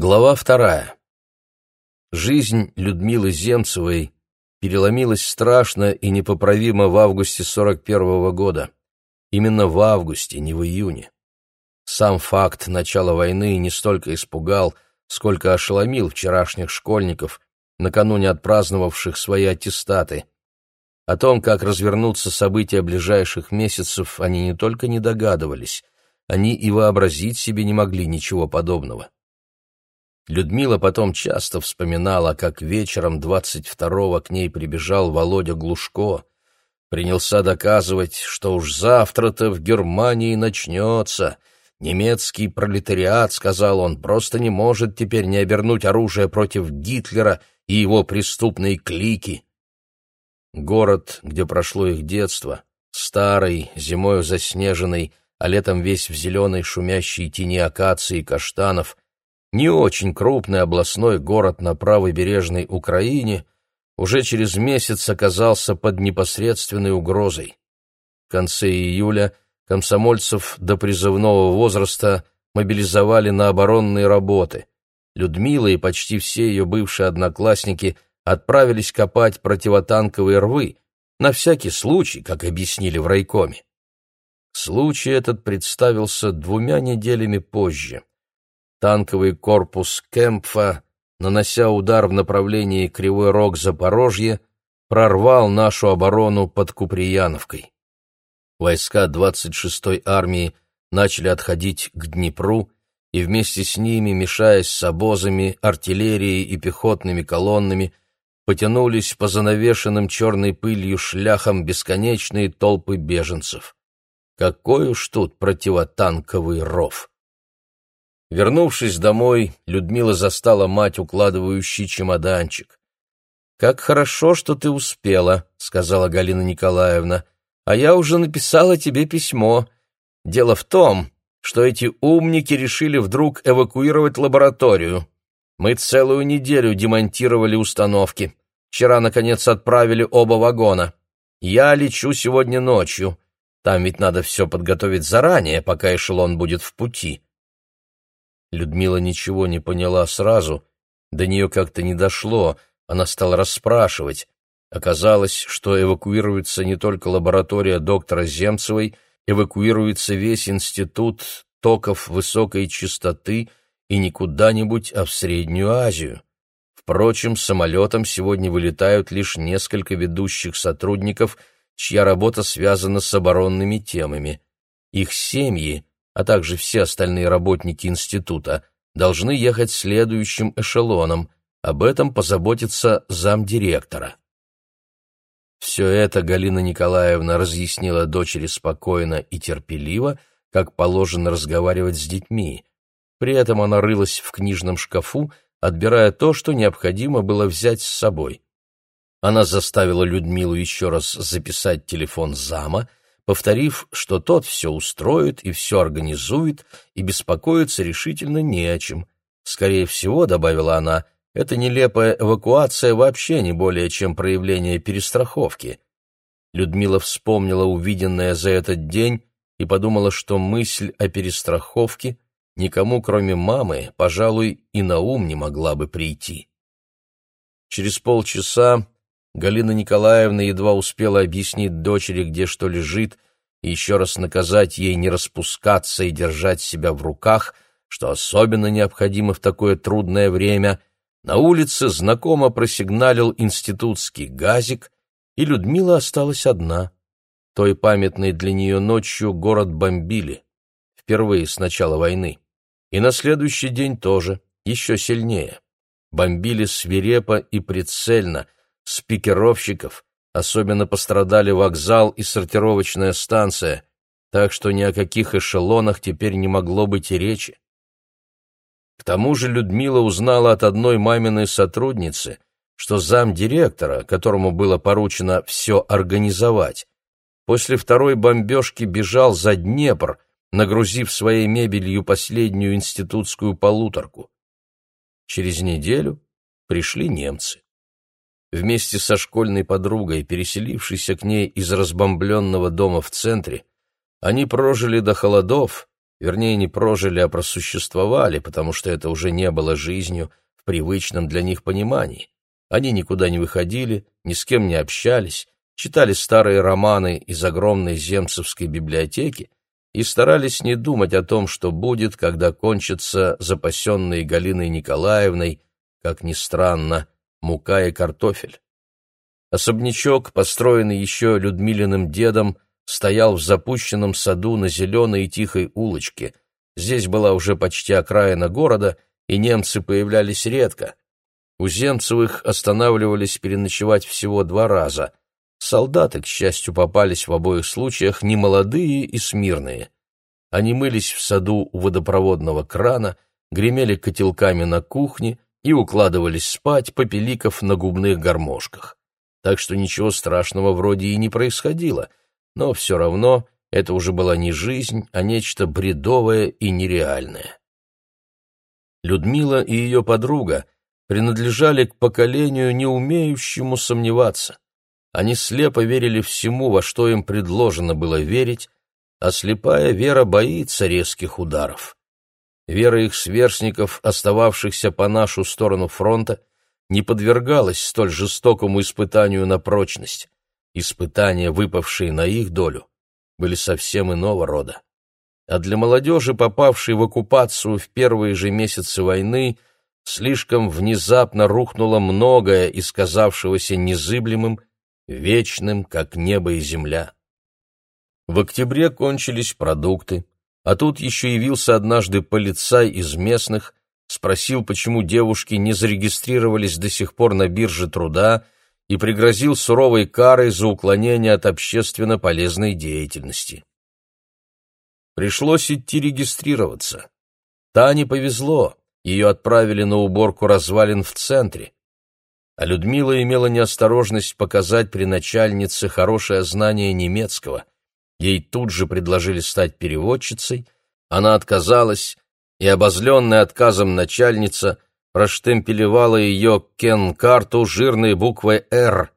Глава вторая. Жизнь Людмилы Земцевой переломилась страшно и непоправимо в августе 41 -го года. Именно в августе, не в июне. Сам факт начала войны не столько испугал, сколько ошеломил вчерашних школьников, накануне отпраздновавших свои аттестаты. О том, как развернутся события ближайших месяцев, они не только не догадывались, они и вообразить себе не могли ничего подобного. Людмила потом часто вспоминала, как вечером 22-го к ней прибежал Володя Глушко, принялся доказывать, что уж завтра-то в Германии начнется. Немецкий пролетариат, сказал он, просто не может теперь не обернуть оружие против Гитлера и его преступной клики. Город, где прошло их детство, старый, зимою заснеженный, а летом весь в зеленой шумящей тени акации и каштанов — не очень крупный областной город на правой бережной Украине уже через месяц оказался под непосредственной угрозой. В конце июля комсомольцев до призывного возраста мобилизовали на оборонные работы. Людмила и почти все ее бывшие одноклассники отправились копать противотанковые рвы, на всякий случай, как объяснили в райкоме. Случай этот представился двумя неделями позже танковый корпус Кемпфа, нанося удар в направлении Кривой Рог Запорожье, прорвал нашу оборону под Куприяновкой. Войска 26-й армии начали отходить к Днепру, и вместе с ними, мешаясь с обозами, артиллерией и пехотными колоннами, потянулись по занавешенным черной пылью шляхам бесконечные толпы беженцев. Какой уж тут противотанковый ров! Вернувшись домой, Людмила застала мать, укладывающий чемоданчик. «Как хорошо, что ты успела», — сказала Галина Николаевна. «А я уже написала тебе письмо. Дело в том, что эти умники решили вдруг эвакуировать лабораторию. Мы целую неделю демонтировали установки. Вчера, наконец, отправили оба вагона. Я лечу сегодня ночью. Там ведь надо все подготовить заранее, пока эшелон будет в пути». Людмила ничего не поняла сразу, до нее как-то не дошло, она стала расспрашивать. Оказалось, что эвакуируется не только лаборатория доктора Земцевой, эвакуируется весь институт токов высокой частоты и не куда-нибудь, а в Среднюю Азию. Впрочем, самолетом сегодня вылетают лишь несколько ведущих сотрудников, чья работа связана с оборонными темами. Их семьи, а также все остальные работники института, должны ехать следующим эшелоном. Об этом позаботится замдиректора. Все это Галина Николаевна разъяснила дочери спокойно и терпеливо, как положено разговаривать с детьми. При этом она рылась в книжном шкафу, отбирая то, что необходимо было взять с собой. Она заставила Людмилу еще раз записать телефон зама, повторив, что тот все устроит и все организует, и беспокоиться решительно не о чем. Скорее всего, добавила она, эта нелепая эвакуация вообще не более чем проявление перестраховки. Людмила вспомнила увиденное за этот день и подумала, что мысль о перестраховке никому, кроме мамы, пожалуй, и на ум не могла бы прийти. Через полчаса Галина Николаевна едва успела объяснить дочери, где что лежит, и еще раз наказать ей не распускаться и держать себя в руках, что особенно необходимо в такое трудное время. На улице знакомо просигналил институтский газик, и Людмила осталась одна. Той памятной для нее ночью город бомбили, впервые с начала войны. И на следующий день тоже, еще сильнее. Бомбили свирепо и прицельно — с пикировщиков, особенно пострадали вокзал и сортировочная станция, так что ни о каких эшелонах теперь не могло быть и речи. К тому же Людмила узнала от одной маминой сотрудницы, что зам директора, которому было поручено все организовать, после второй бомбежки бежал за Днепр, нагрузив своей мебелью последнюю институтскую полуторку. Через неделю пришли немцы. Вместе со школьной подругой, переселившейся к ней из разбомбленного дома в центре, они прожили до холодов вернее, не прожили, а просуществовали, потому что это уже не было жизнью в привычном для них понимании. Они никуда не выходили, ни с кем не общались, читали старые романы из огромной земцевской библиотеки и старались не думать о том, что будет, когда кончатся запасенные Галиной Николаевной, как ни странно, мука и картофель. Особнячок, построенный еще Людмилиным дедом, стоял в запущенном саду на зеленой и тихой улочке. Здесь была уже почти окраина города, и немцы появлялись редко. У Земцевых останавливались переночевать всего два раза. Солдаты, к счастью, попались в обоих случаях немолодые и смирные. Они мылись в саду у водопроводного крана, гремели котелками на кухне и укладывались спать, попеликов на губных гармошках. Так что ничего страшного вроде и не происходило — но все равно это уже была не жизнь, а нечто бредовое и нереальное. Людмила и ее подруга принадлежали к поколению, не умеющему сомневаться. Они слепо верили всему, во что им предложено было верить, а слепая вера боится резких ударов. Вера их сверстников, остававшихся по нашу сторону фронта, не подвергалась столь жестокому испытанию на прочность. Испытания, выпавшие на их долю, были совсем иного рода. А для молодежи, попавшей в оккупацию в первые же месяцы войны, слишком внезапно рухнуло многое из казавшегося незыблемым, вечным, как небо и земля. В октябре кончились продукты, а тут еще явился однажды полицай из местных, спросил, почему девушки не зарегистрировались до сих пор на бирже труда, и пригрозил суровой карой за уклонение от общественно полезной деятельности. Пришлось идти регистрироваться. Тане повезло, ее отправили на уборку развалин в центре. А Людмила имела неосторожность показать при начальнице хорошее знание немецкого. Ей тут же предложили стать переводчицей, она отказалась, и обозленная отказом начальница проштемпелевала ее кен-карту жирной буквой «Р».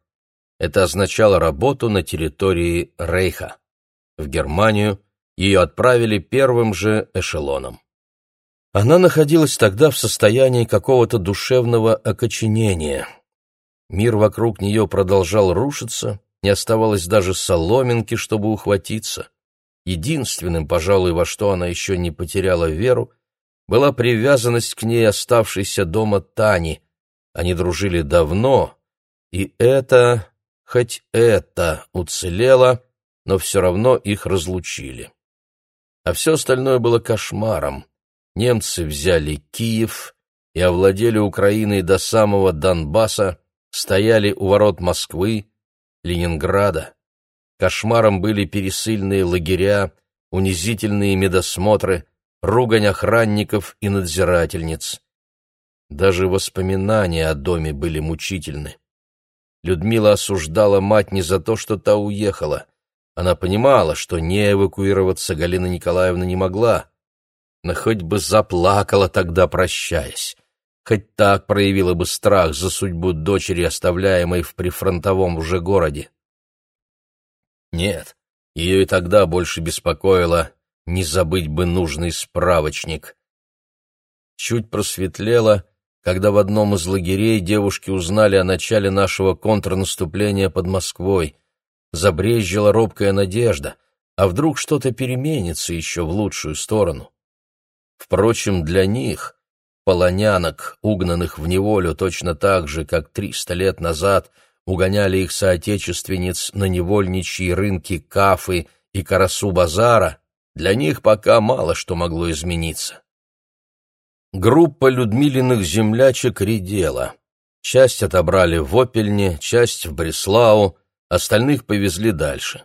Это означало работу на территории Рейха. В Германию ее отправили первым же эшелоном. Она находилась тогда в состоянии какого-то душевного окоченения. Мир вокруг нее продолжал рушиться, не оставалось даже соломинки, чтобы ухватиться. Единственным, пожалуй, во что она еще не потеряла веру, была привязанность к ней оставшейся дома Тани. Они дружили давно, и это, хоть это уцелело, но все равно их разлучили. А все остальное было кошмаром. Немцы взяли Киев и овладели Украиной до самого Донбасса, стояли у ворот Москвы, Ленинграда. Кошмаром были пересыльные лагеря, унизительные медосмотры, ругань охранников и надзирательниц. Даже воспоминания о доме были мучительны. Людмила осуждала мать не за то, что та уехала. Она понимала, что не эвакуироваться Галина Николаевна не могла, но хоть бы заплакала тогда, прощаясь. Хоть так проявила бы страх за судьбу дочери, оставляемой в прифронтовом уже городе. Нет, ее и тогда больше беспокоило, не забыть бы нужный справочник. Чуть просветлело, когда в одном из лагерей девушки узнали о начале нашего контрнаступления под Москвой. Забрезжила робкая надежда, а вдруг что-то переменится еще в лучшую сторону. Впрочем, для них, полонянок, угнанных в неволю точно так же, как триста лет назад угоняли их соотечественниц на невольничьи рынки Кафы и Карасу-базара, для них пока мало что могло измениться. Группа Людмилиных землячек редела. Часть отобрали в Опельне, часть в Бреслау, остальных повезли дальше.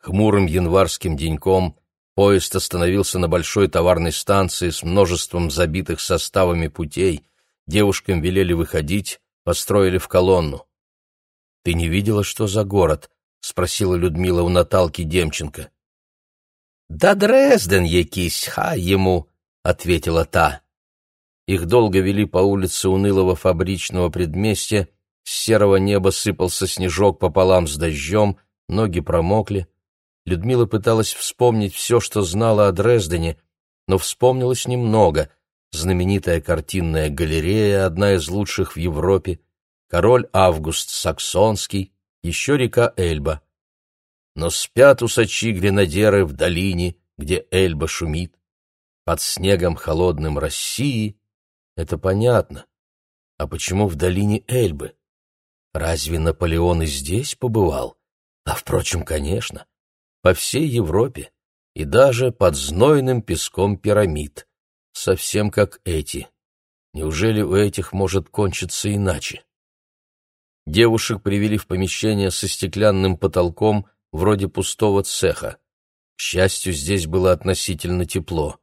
Хмурым январским деньком поезд остановился на большой товарной станции с множеством забитых составами путей, девушкам велели выходить, построили в колонну. «Ты не видела, что за город?» — спросила Людмила у Наталки Демченко. Да Дрезден якийсь, хай ему, ответила та. Их долго вели по улице унылого фабричного предместья, с серого неба сыпался снежок пополам с дождем, ноги промокли. Людмила пыталась вспомнить все, что знала о Дрездене, но вспомнилось немного. Знаменитая картинная галерея, одна из лучших в Европе, король Август Саксонский, еще река Эльба. Но спят усачи гренадеры в долине, где Эльба шумит. Под снегом холодным России — это понятно. А почему в долине Эльбы? Разве Наполеон и здесь побывал? А, впрочем, конечно по всей Европе и даже под знойным песком пирамид, совсем как эти. Неужели у этих может кончиться иначе? Девушек привели в помещение со стеклянным потолком, вроде пустого цеха. К счастью, здесь было относительно тепло.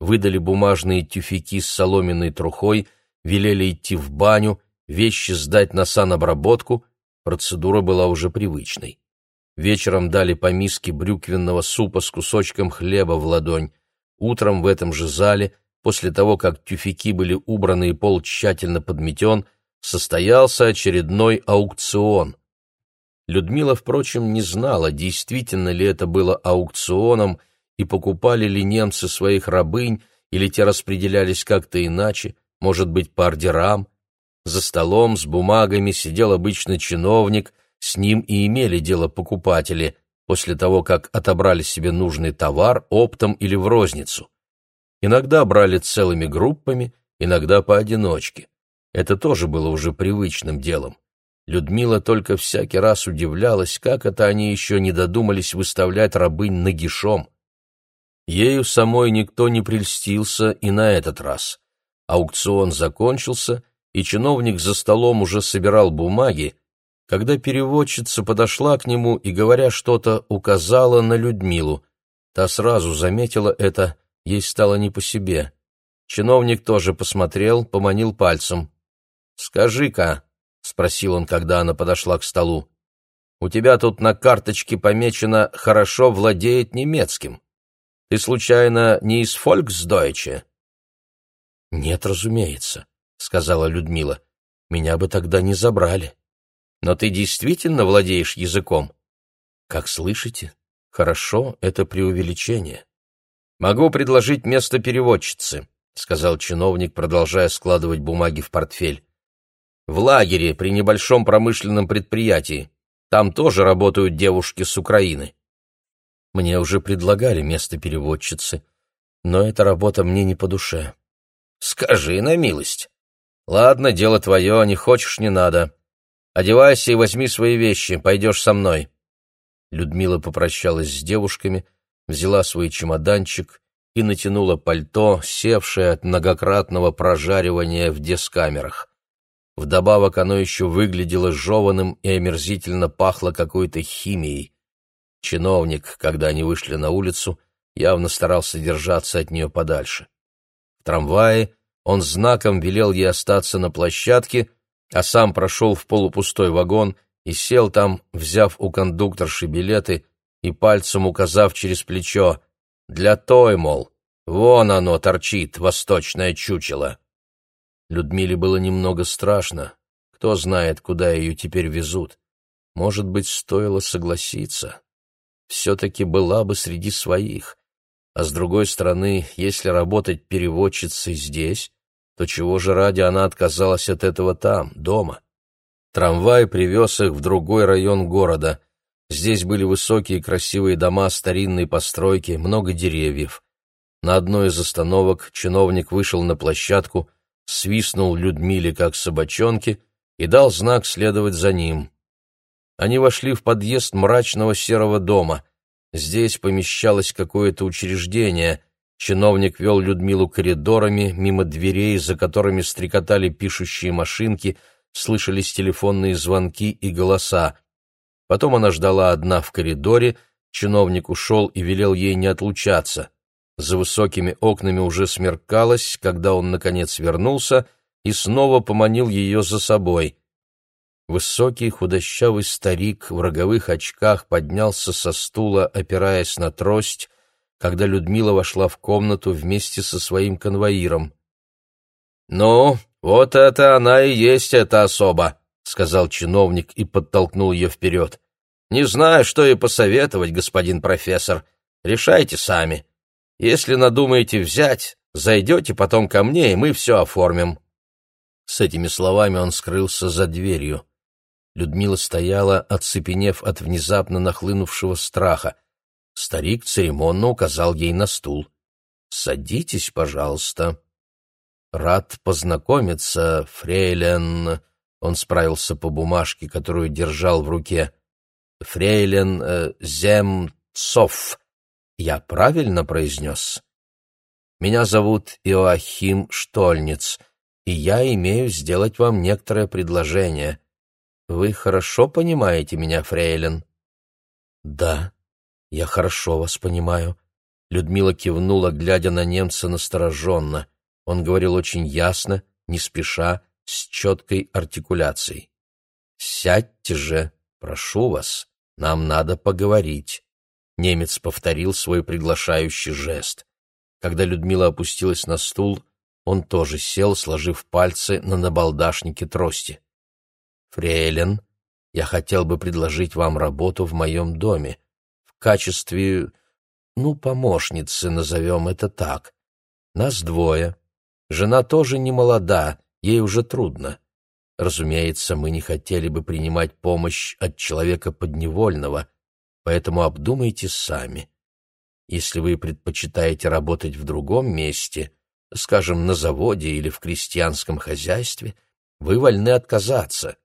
Выдали бумажные тюфяки с соломенной трухой, велели идти в баню, вещи сдать на санобработку, процедура была уже привычной. Вечером дали по миске брюквенного супа с кусочком хлеба в ладонь. Утром в этом же зале, после того, как тюфяки были убраны и пол тщательно подметен, состоялся очередной аукцион. Людмила, впрочем, не знала, действительно ли это было аукционом, и покупали ли немцы своих рабынь, или те распределялись как-то иначе, может быть, по ордерам. За столом с бумагами сидел обычный чиновник — с ним и имели дело покупатели после того, как отобрали себе нужный товар оптом или в розницу. Иногда брали целыми группами, иногда поодиночке. Это тоже было уже привычным делом. Людмила только всякий раз удивлялась, как это они еще не додумались выставлять рабынь нагишом. Ею самой никто не прельстился и на этот раз. Аукцион закончился, и чиновник за столом уже собирал бумаги, когда переводчица подошла к нему и, говоря что-то, указала на Людмилу. Та сразу заметила это, ей стало не по себе. Чиновник тоже посмотрел, поманил пальцем. «Скажи-ка», — спросил он, когда она подошла к столу, — «у тебя тут на карточке помечено «хорошо владеет немецким». Ты, случайно, не из Фольксдойче?» «Нет, разумеется», — сказала Людмила. «Меня бы тогда не забрали». Но ты действительно владеешь языком? Как слышите, хорошо — это преувеличение. Могу предложить место переводчицы, — сказал чиновник, продолжая складывать бумаги в портфель. В лагере при небольшом промышленном предприятии. Там тоже работают девушки с Украины. Мне уже предлагали место переводчицы, но эта работа мне не по душе. Скажи на милость. Ладно, дело твое, не хочешь — не надо. Одевайся и возьми свои вещи, пойдешь со мной». Людмила попрощалась с девушками, взяла свой чемоданчик и натянула пальто, севшее от многократного прожаривания в дескамерах. Вдобавок оно еще выглядело жеванным и омерзительно пахло какой-то химией. Чиновник, когда они вышли на улицу, явно старался держаться от нее подальше. В трамвае он знаком велел ей остаться на площадке, а сам прошел в полупустой вагон и сел там, взяв у кондукторши билеты и пальцем указав через плечо «Для той, мол, вон оно торчит, восточное чучело». Людмиле было немного страшно. Кто знает, куда ее теперь везут. Может быть, стоило согласиться. Все-таки была бы среди своих. А с другой стороны, если работать переводчицей здесь, то чего же ради она отказалась от этого там, дома? Трамвай привез их в другой район города. Здесь были высокие красивые дома старинной постройки, много деревьев. На одной из остановок чиновник вышел на площадку, свистнул Людмиле как собачонке и дал знак следовать за ним. Они вошли в подъезд мрачного серого дома. Здесь помещалось какое-то учреждение, Чиновник вел Людмилу коридорами, мимо дверей, за которыми стрекотали пишущие машинки, слышались телефонные звонки и голоса. Потом она ждала одна в коридоре, чиновник ушел и велел ей не отлучаться. За высокими окнами уже смеркалось, когда он, наконец, вернулся и снова поманил ее за собой. Высокий худощавый старик в роговых очках поднялся со стула, опираясь на трость, когда Людмила вошла в комнату вместе со своим конвоиром. «Ну, вот это она и есть эта особа», — сказал чиновник и подтолкнул ее вперед. Не знаю, что и посоветовать, господин профессор. Решайте сами. Если надумаете взять, зайдете потом ко мне, и мы все оформим». С этими словами он скрылся за дверью. Людмила стояла, оцепенев от внезапно нахлынувшего страха. Старик церемонно указал ей на стул. «Садитесь, пожалуйста». «Рад познакомиться, фрейлен...» Он справился по бумажке, которую держал в руке. «Фрейлен э, Земцов. Я правильно произнес?» «Меня зовут Иоахим Штольниц, и я имею сделать вам некоторое предложение. Вы хорошо понимаете меня, фрейлен?» «Да, я хорошо вас понимаю», Людмила кивнула, глядя на немца настороженно. Он говорил очень ясно, не спеша, с четкой артикуляцией. «Сядьте же, прошу вас, нам надо поговорить». Немец повторил свой приглашающий жест. Когда Людмила опустилась на стул, он тоже сел, сложив пальцы на набалдашнике трости. «Фрейлен, я хотел бы предложить вам работу в моем доме качестве ну, помощницы, назовем это так. Нас двое. Жена тоже не молода, ей уже трудно. Разумеется, мы не хотели бы принимать помощь от человека подневольного, поэтому обдумайте сами. Если вы предпочитаете работать в другом месте, скажем, на заводе или в крестьянском хозяйстве, вы вольны отказаться.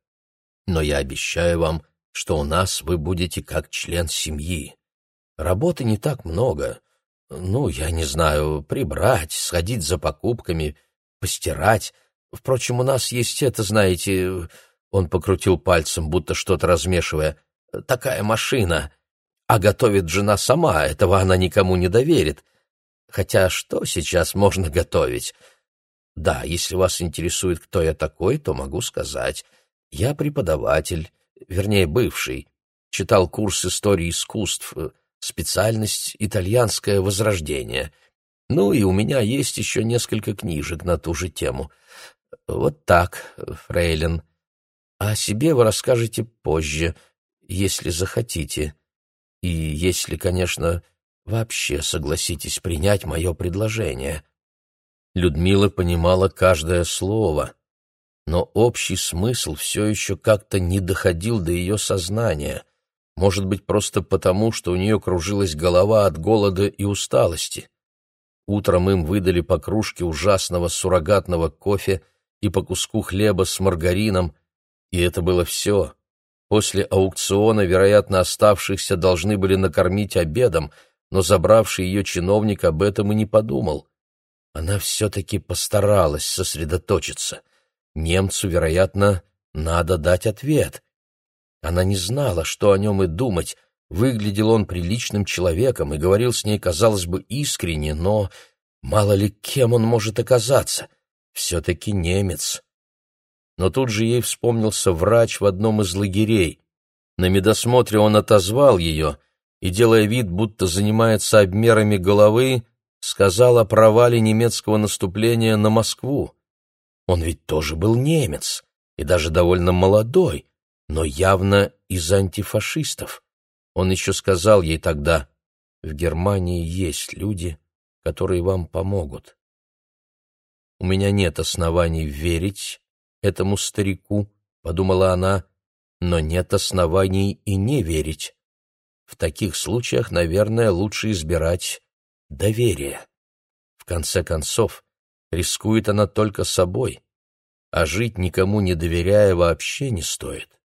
Но я обещаю вам, что у нас вы будете как член семьи. Работы не так много. Ну, я не знаю, прибрать, сходить за покупками, постирать. Впрочем, у нас есть это, знаете...» Он покрутил пальцем, будто что-то размешивая. «Такая машина. А готовит жена сама, этого она никому не доверит. Хотя что сейчас можно готовить? Да, если вас интересует, кто я такой, то могу сказать. Я преподаватель, вернее, бывший. Читал курс истории искусств, специальность «Итальянское возрождение». Ну и у меня есть еще несколько книжек на ту же тему. Вот так, фрейлин. А о себе вы расскажете позже, если захотите. И если, конечно, вообще согласитесь принять мое предложение. Людмила понимала каждое слово, но общий смысл все еще как-то не доходил до ее сознания — может быть, просто потому, что у нее кружилась голова от голода и усталости. Утром им выдали по кружке ужасного суррогатного кофе и по куску хлеба с маргарином, и это было все. После аукциона, вероятно, оставшихся должны были накормить обедом, но забравший ее чиновник об этом и не подумал. Она все-таки постаралась сосредоточиться. Немцу, вероятно, надо дать ответ, она не знала, что о нем и думать. Выглядел он приличным человеком и говорил с ней, казалось бы, искренне, но мало ли кем он может оказаться. Все-таки немец. Но тут же ей вспомнился врач в одном из лагерей. На медосмотре он отозвал ее и, делая вид, будто занимается обмерами головы, сказал о провале немецкого наступления на Москву. Он ведь тоже был немец, и даже довольно молодой, но явно из антифашистов. Он еще сказал ей тогда, в Германии есть люди, которые вам помогут. У меня нет оснований верить этому старику, подумала она, но нет оснований и не верить. В таких случаях, наверное, лучше избирать доверие. В конце концов, рискует она только собой, а жить никому не доверяя вообще не стоит.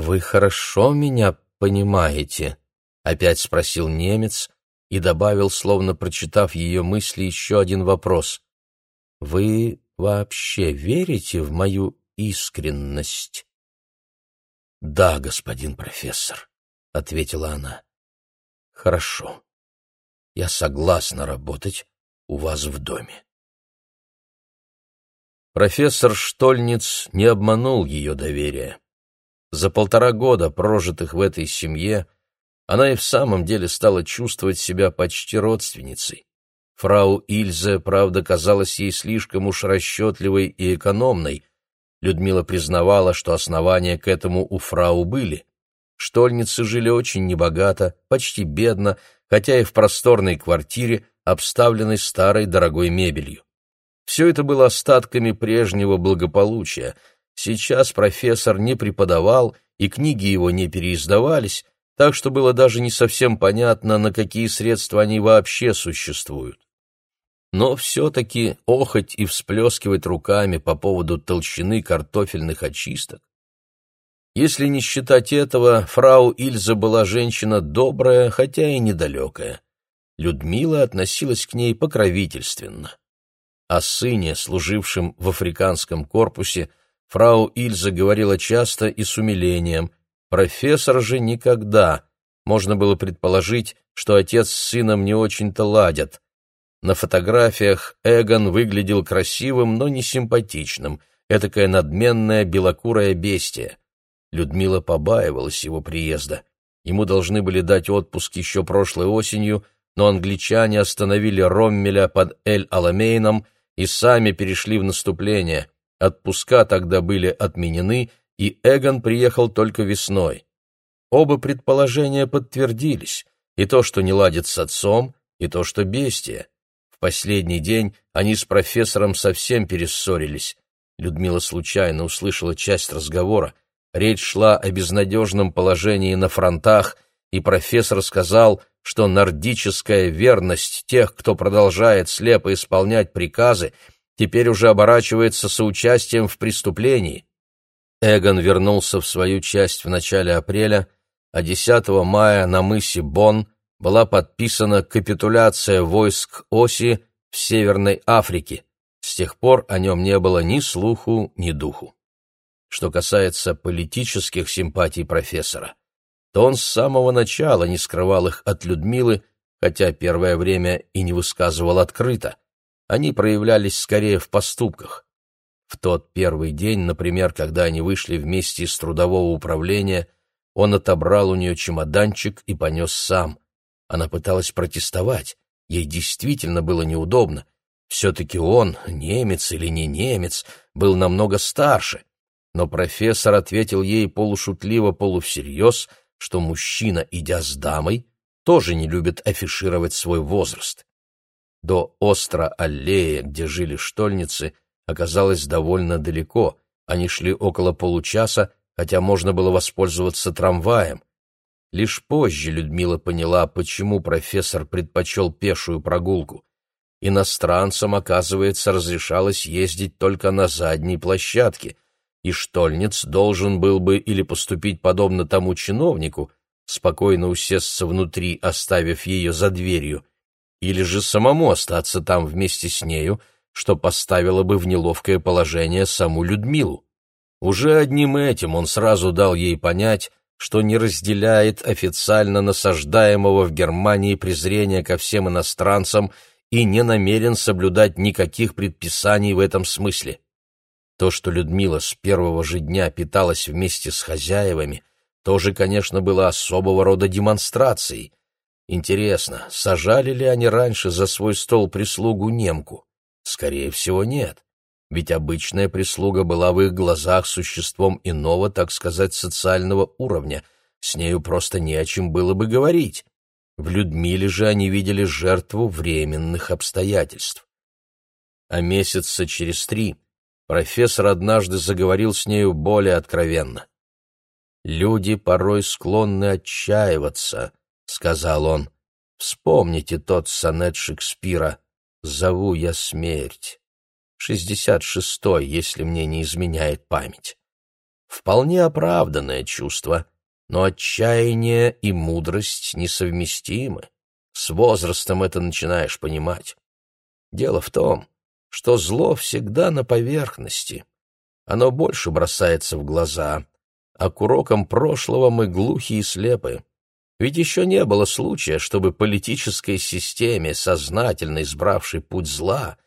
«Вы хорошо меня понимаете?» — опять спросил немец и добавил, словно прочитав ее мысли, еще один вопрос. «Вы вообще верите в мою искренность?» «Да, господин профессор», — ответила она. «Хорошо. Я согласна работать у вас в доме». Профессор Штольниц не обманул ее доверие. За полтора года, прожитых в этой семье, она и в самом деле стала чувствовать себя почти родственницей. Фрау Ильзе, правда, казалась ей слишком уж расчетливой и экономной. Людмила признавала, что основания к этому у фрау были. штольницы жили очень небогато, почти бедно, хотя и в просторной квартире, обставленной старой дорогой мебелью. Все это было остатками прежнего благополучия. Сейчас профессор не преподавал, и книги его не переиздавались, так что было даже не совсем понятно, на какие средства они вообще существуют. Но все-таки охоть и всплескивать руками по поводу толщины картофельных очисток. Если не считать этого, фрау Ильза была женщина добрая, хотя и недалекая. Людмила относилась к ней покровительственно. О сыне, служившем в африканском корпусе, фрау Ильза говорила часто и с умилением, профессор же никогда. Можно было предположить, что отец с сыном не очень-то ладят. На фотографиях Эгон выглядел красивым, но не симпатичным, этакое надменное белокурое бестие. Людмила побаивалась его приезда. Ему должны были дать отпуск еще прошлой осенью, но англичане остановили Роммеля под Эль-Аламейном и сами перешли в наступление. Отпуска тогда были отменены, и Эгон приехал только весной. Оба предположения подтвердились, и то, что не ладит с отцом, и то, что бестия. В последний день они с профессором совсем перессорились. Людмила случайно услышала часть разговора. Речь шла о безнадежном положении на фронтах, и профессор сказал, что нордическая верность тех, кто продолжает слепо исполнять приказы, теперь уже оборачивается соучастием в преступлении. Эгон вернулся в свою часть в начале апреля, а 10 мая на мысе Бон была подписана капитуляция войск Оси в Северной Африке. С тех пор о нем не было ни слуху, ни духу. Что касается политических симпатий профессора, то он с самого начала не скрывал их от Людмилы, хотя первое время и не высказывал открыто. Они проявлялись скорее в поступках. В тот первый день, например, когда они вышли вместе из трудового управления, он отобрал у нее чемоданчик и понес сам. Она пыталась протестовать, ей действительно было неудобно. Все-таки он, немец или не немец, был намного старше. Но профессор ответил ей полушутливо, полувсерьез — что мужчина, идя с дамой, тоже не любит афишировать свой возраст. До остро аллеи, где жили штольницы, оказалось довольно далеко, они шли около получаса, хотя можно было воспользоваться трамваем. Лишь позже Людмила поняла, почему профессор предпочел пешую прогулку. Иностранцам, оказывается, разрешалось ездить только на задней площадке — и Штольниц должен был бы или поступить подобно тому чиновнику, спокойно усесться внутри, оставив ее за дверью, или же самому остаться там вместе с нею, что поставило бы в неловкое положение саму Людмилу. Уже одним этим он сразу дал ей понять, что не разделяет официально насаждаемого в Германии презрения ко всем иностранцам и не намерен соблюдать никаких предписаний в этом смысле. То, что Людмила с первого же дня питалась вместе с хозяевами, тоже, конечно, было особого рода демонстрацией. Интересно, сажали ли они раньше за свой стол прислугу немку? Скорее всего, нет. Ведь обычная прислуга была в их глазах существом иного, так сказать, социального уровня. С нею просто не о чем было бы говорить. В Людмиле же они видели жертву временных обстоятельств. А месяца через три профессор однажды заговорил с нею более откровенно. «Люди порой склонны отчаиваться», — сказал он. «Вспомните тот сонет Шекспира «Зову я смерть». Шестьдесят шестой, если мне не изменяет память. Вполне оправданное чувство, но отчаяние и мудрость несовместимы. С возрастом это начинаешь понимать. Дело в том, что зло всегда на поверхности. Оно больше бросается в глаза, а к урокам прошлого мы глухи и слепы. Ведь еще не было случая, чтобы политической системе, сознательно избравшей путь зла,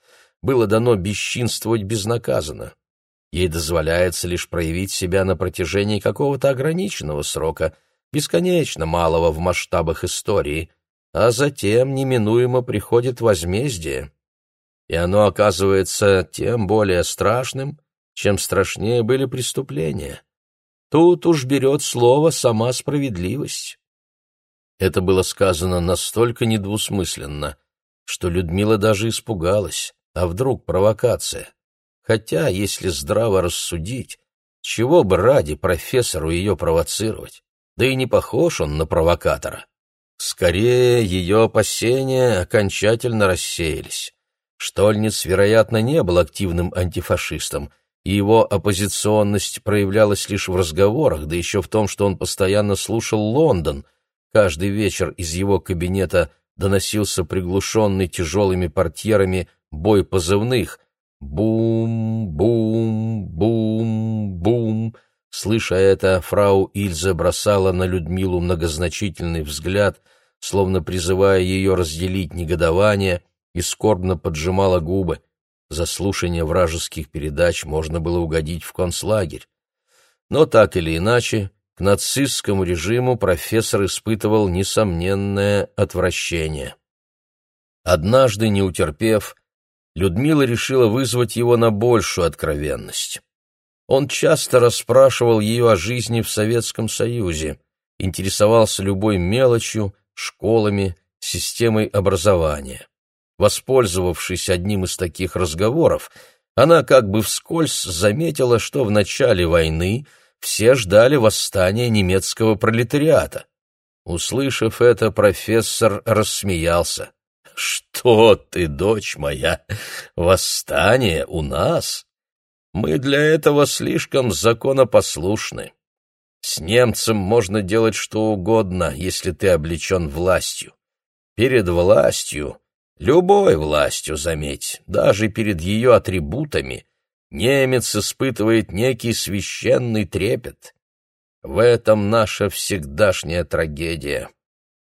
было дано бесчинствовать безнаказанно. Ей дозволяется лишь проявить себя на протяжении какого-то ограниченного срока, бесконечно малого в масштабах истории, а затем неминуемо приходит возмездие и оно оказывается тем более страшным, чем страшнее были преступления. Тут уж берет слово сама справедливость. Это было сказано настолько недвусмысленно, что Людмила даже испугалась. А вдруг провокация? Хотя, если здраво рассудить, чего бы ради профессору ее провоцировать? Да и не похож он на провокатора. Скорее, ее опасения окончательно рассеялись. Штольниц, вероятно, не был активным антифашистом, и его оппозиционность проявлялась лишь в разговорах, да еще в том, что он постоянно слушал Лондон. Каждый вечер из его кабинета доносился приглушенный тяжелыми портьерами бой позывных «бум, бум, бум, бум». Слыша это, фрау Ильза бросала на Людмилу многозначительный взгляд, словно призывая ее разделить негодование, и скорбно поджимала губы. За слушание вражеских передач можно было угодить в концлагерь. Но так или иначе, к нацистскому режиму профессор испытывал несомненное отвращение. Однажды, не утерпев, Людмила решила вызвать его на большую откровенность. Он часто расспрашивал ее о жизни в Советском Союзе, интересовался любой мелочью, школами, системой образования. Воспользовавшись одним из таких разговоров, она как бы вскользь заметила, что в начале войны все ждали восстания немецкого пролетариата. Услышав это, профессор рассмеялся. «Что ты, дочь моя, восстание у нас? Мы для этого слишком законопослушны. С немцем можно делать что угодно, если ты облечен властью. Перед властью, любой властью, заметь, даже перед ее атрибутами, немец испытывает некий священный трепет. В этом наша всегдашняя трагедия.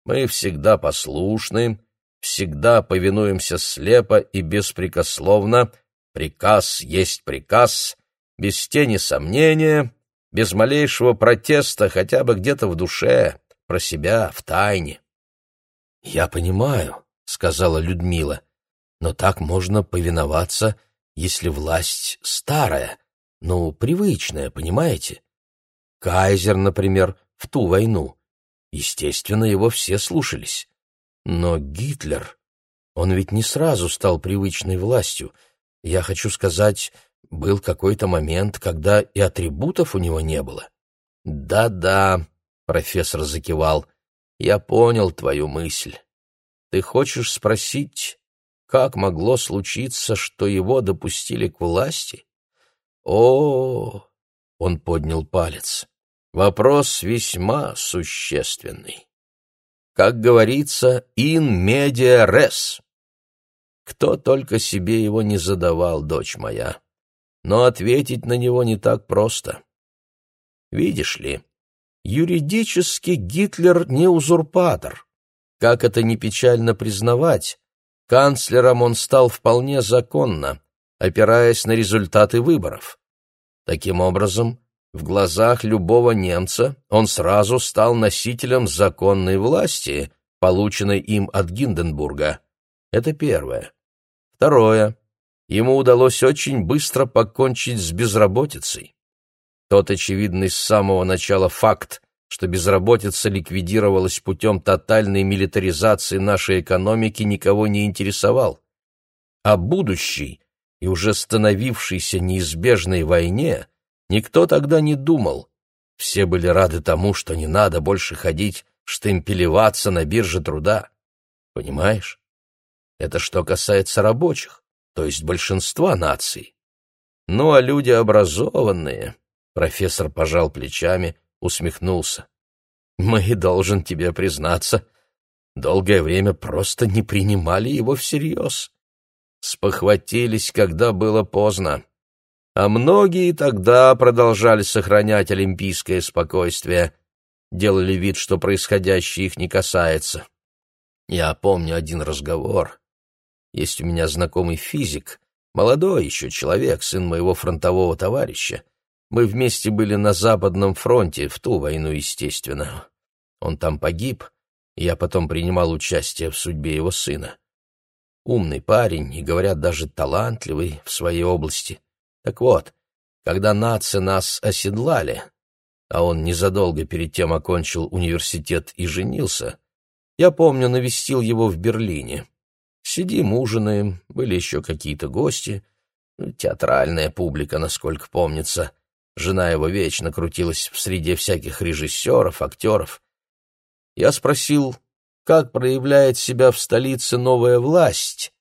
Мы всегда послушны, всегда повинуемся слепо и беспрекословно, Приказ есть приказ, без тени сомнения, без малейшего протеста хотя бы где-то в душе, про себя, в тайне. «Я понимаю», — сказала Людмила, — «но так можно повиноваться, если власть старая, ну, привычная, понимаете? Кайзер, например, в ту войну. Естественно, его все слушались. Но Гитлер, он ведь не сразу стал привычной властью — я хочу сказать, был какой-то момент, когда и атрибутов у него не было. Да-да, профессор закивал. Я понял твою мысль. Ты хочешь спросить, как могло случиться, что его допустили к власти? О, он поднял палец. Вопрос весьма существенный. Как говорится, in media res. Кто только себе его не задавал, дочь моя. Но ответить на него не так просто. Видишь ли, юридически Гитлер не узурпатор. Как это не печально признавать, канцлером он стал вполне законно, опираясь на результаты выборов. Таким образом, в глазах любого немца он сразу стал носителем законной власти, полученной им от Гинденбурга. Это первое. Второе. Ему удалось очень быстро покончить с безработицей. Тот очевидный с самого начала факт, что безработица ликвидировалась путем тотальной милитаризации нашей экономики, никого не интересовал. О будущей и уже становившейся неизбежной войне никто тогда не думал. Все были рады тому, что не надо больше ходить штемпелеваться на бирже труда. Понимаешь? Это что касается рабочих, то есть большинства наций. Ну а люди образованные, профессор пожал плечами, усмехнулся. Мы, должен тебе признаться, долгое время просто не принимали его всерьез. Спохватились, когда было поздно. А многие тогда продолжали сохранять олимпийское спокойствие, делали вид, что происходящее их не касается. Я помню один разговор. Есть у меня знакомый физик, молодой еще человек, сын моего фронтового товарища. Мы вместе были на Западном фронте, в ту войну, естественно. Он там погиб, я потом принимал участие в судьбе его сына. Умный парень и, говорят, даже талантливый в своей области. Так вот, когда нации нас оседлали, а он незадолго перед тем окончил университет и женился, я помню, навестил его в Берлине. Сидим, ужинаем, были еще какие-то гости, театральная публика, насколько помнится. Жена его вечно крутилась в среде всяких режиссеров, актеров. Я спросил, как проявляет себя в столице новая власть,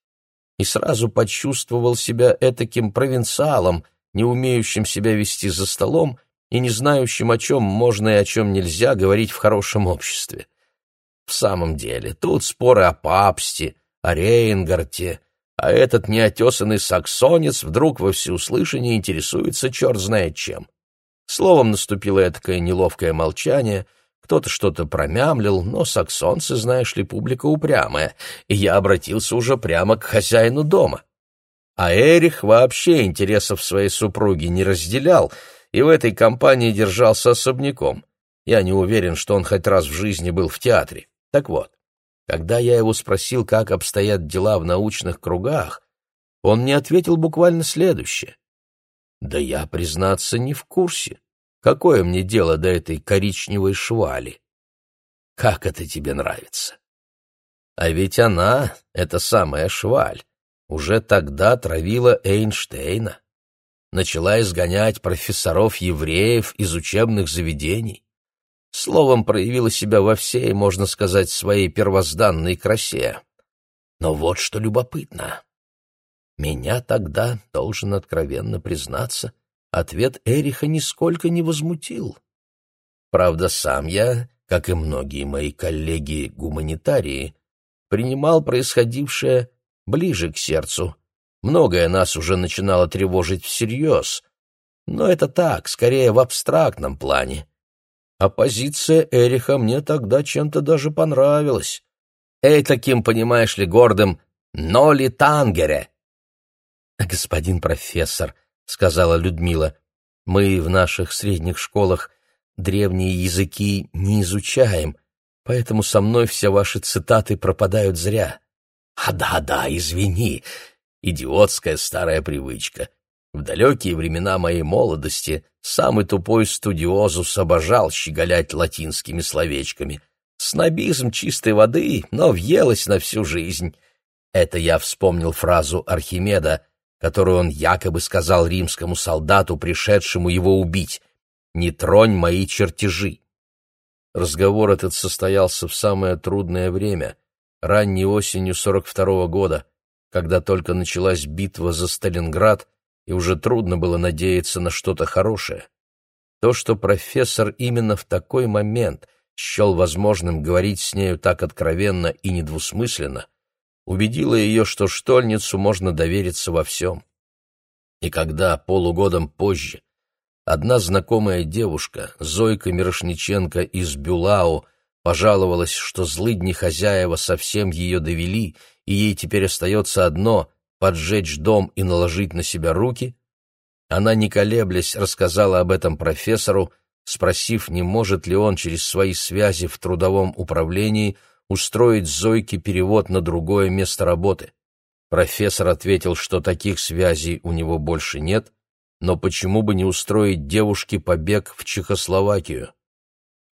и сразу почувствовал себя этаким провинциалом, не умеющим себя вести за столом и не знающим, о чем можно и о чем нельзя говорить в хорошем обществе. В самом деле, тут споры о папсте, о Рейнгарте, а этот неотесанный саксонец вдруг во всеуслышание интересуется черт знает чем. Словом, наступило такое неловкое молчание, кто-то что-то промямлил, но саксонцы, знаешь ли, публика упрямая, и я обратился уже прямо к хозяину дома. А Эрих вообще интересов своей супруги не разделял и в этой компании держался особняком. Я не уверен, что он хоть раз в жизни был в театре. Так вот, когда я его спросил, как обстоят дела в научных кругах, он мне ответил буквально следующее. «Да я, признаться, не в курсе. Какое мне дело до этой коричневой швали? Как это тебе нравится?» А ведь она, эта самая шваль, уже тогда травила Эйнштейна. Начала изгонять профессоров-евреев из учебных заведений словом, проявила себя во всей, можно сказать, своей первозданной красе. Но вот что любопытно. Меня тогда, должен откровенно признаться, ответ Эриха нисколько не возмутил. Правда, сам я, как и многие мои коллеги-гуманитарии, принимал происходившее ближе к сердцу. Многое нас уже начинало тревожить всерьез. Но это так, скорее в абстрактном плане а позиция Эриха мне тогда чем-то даже понравилась. Эй, таким, понимаешь ли, гордым «Ноли Тангере!» «Господин профессор», — сказала Людмила, — «мы в наших средних школах древние языки не изучаем, поэтому со мной все ваши цитаты пропадают зря». «А да-да, извини, идиотская старая привычка. В далекие времена моей молодости самый тупой студиозус обожал щеголять латинскими словечками. Снобизм чистой воды, но въелось на всю жизнь. Это я вспомнил фразу Архимеда, которую он якобы сказал римскому солдату, пришедшему его убить. «Не тронь мои чертежи». Разговор этот состоялся в самое трудное время, ранней осенью 42 -го года, когда только началась битва за Сталинград, и уже трудно было надеяться на что-то хорошее. То, что профессор именно в такой момент счел возможным говорить с нею так откровенно и недвусмысленно, убедило ее, что Штольницу можно довериться во всем. И когда полугодом позже одна знакомая девушка, Зойка Мирошниченко из Бюлау, пожаловалась, что злыдни хозяева совсем ее довели, и ей теперь остается одно поджечь дом и наложить на себя руки, она, не колеблясь, рассказала об этом профессору, спросив, не может ли он через свои связи в трудовом управлении устроить Зойке перевод на другое место работы. Профессор ответил, что таких связей у него больше нет, но почему бы не устроить девушке побег в Чехословакию?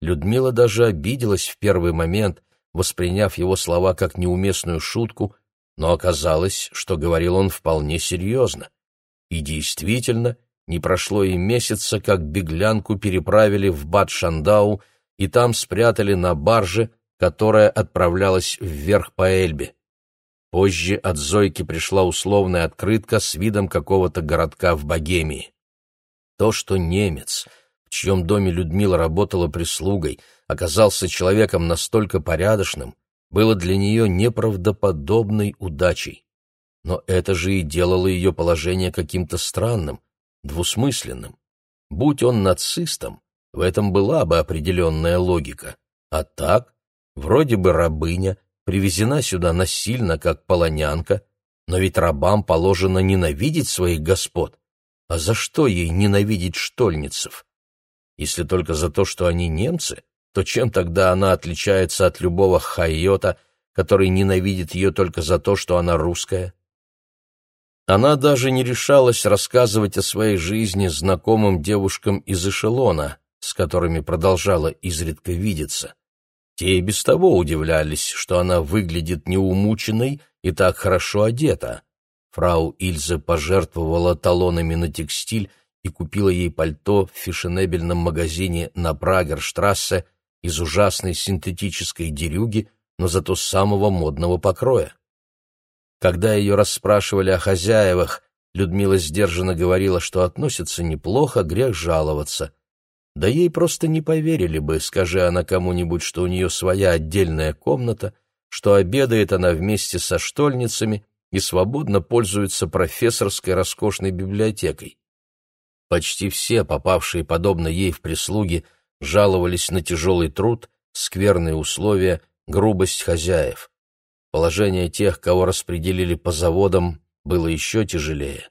Людмила даже обиделась в первый момент, восприняв его слова как неуместную шутку, но оказалось, что говорил он вполне серьезно. И действительно, не прошло и месяца, как беглянку переправили в Бад-Шандау и там спрятали на барже, которая отправлялась вверх по Эльбе. Позже от Зойки пришла условная открытка с видом какого-то городка в Богемии. То, что немец, в чьем доме Людмила работала прислугой, оказался человеком настолько порядочным, было для нее неправдоподобной удачей. Но это же и делало ее положение каким-то странным, двусмысленным. Будь он нацистом, в этом была бы определенная логика. А так, вроде бы рабыня, привезена сюда насильно, как полонянка, но ведь рабам положено ненавидеть своих господ. А за что ей ненавидеть штольницев? Если только за то, что они немцы, то чем тогда она отличается от любого хайота, который ненавидит ее только за то, что она русская? Она даже не решалась рассказывать о своей жизни знакомым девушкам из эшелона, с которыми продолжала изредка видеться. Те и без того удивлялись, что она выглядит неумученной и так хорошо одета. Фрау Ильза пожертвовала талонами на текстиль и купила ей пальто в фешенебельном магазине на Прагерштрассе из ужасной синтетической дерюги, но зато самого модного покроя. Когда ее расспрашивали о хозяевах, Людмила сдержанно говорила, что относится неплохо, грех жаловаться. Да ей просто не поверили бы, скажи она кому-нибудь, что у нее своя отдельная комната, что обедает она вместе со штольницами и свободно пользуется профессорской роскошной библиотекой. Почти все, попавшие подобно ей в прислуги, жаловались на тяжелый труд, скверные условия, грубость хозяев. Положение тех, кого распределили по заводам, было еще тяжелее.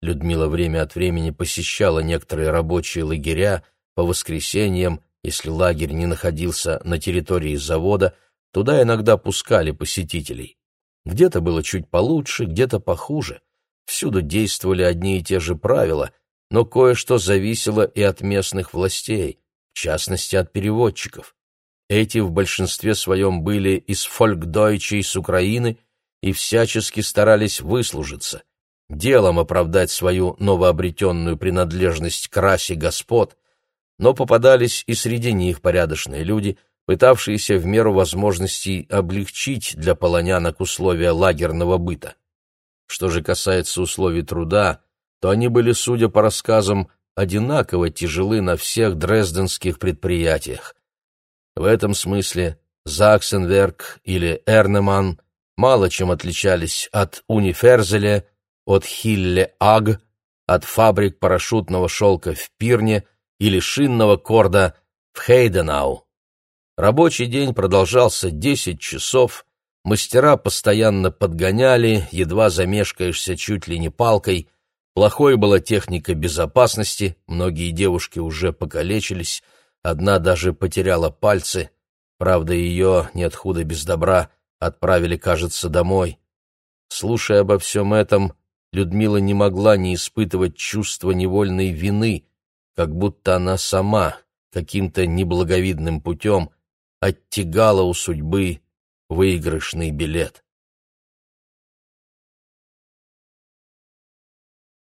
Людмила время от времени посещала некоторые рабочие лагеря по воскресеньям, если лагерь не находился на территории завода, туда иногда пускали посетителей. Где-то было чуть получше, где-то похуже. Всюду действовали одни и те же правила, но кое-что зависело и от местных властей, в частности от переводчиков. Эти в большинстве своем были из фолькдойчей с Украины и всячески старались выслужиться, делом оправдать свою новообретенную принадлежность к расе господ, но попадались и среди них порядочные люди, пытавшиеся в меру возможностей облегчить для полонянок условия лагерного быта. Что же касается условий труда, то они были, судя по рассказам, одинаково тяжелы на всех дрезденских предприятиях. В этом смысле Заксенверк или Эрнеман мало чем отличались от Униферзеля, от Хилле-Аг, от фабрик парашютного шелка в Пирне или шинного корда в Хейденау. Рабочий день продолжался 10 часов, мастера постоянно подгоняли, едва замешкаешься чуть ли не палкой, плохой была техника безопасности, многие девушки уже покалечились, одна даже потеряла пальцы, правда, ее, нет худа без добра, отправили, кажется, домой. Слушая обо всем этом, Людмила не могла не испытывать чувства невольной вины, как будто она сама каким-то неблаговидным путем оттягала у судьбы выигрышный билет.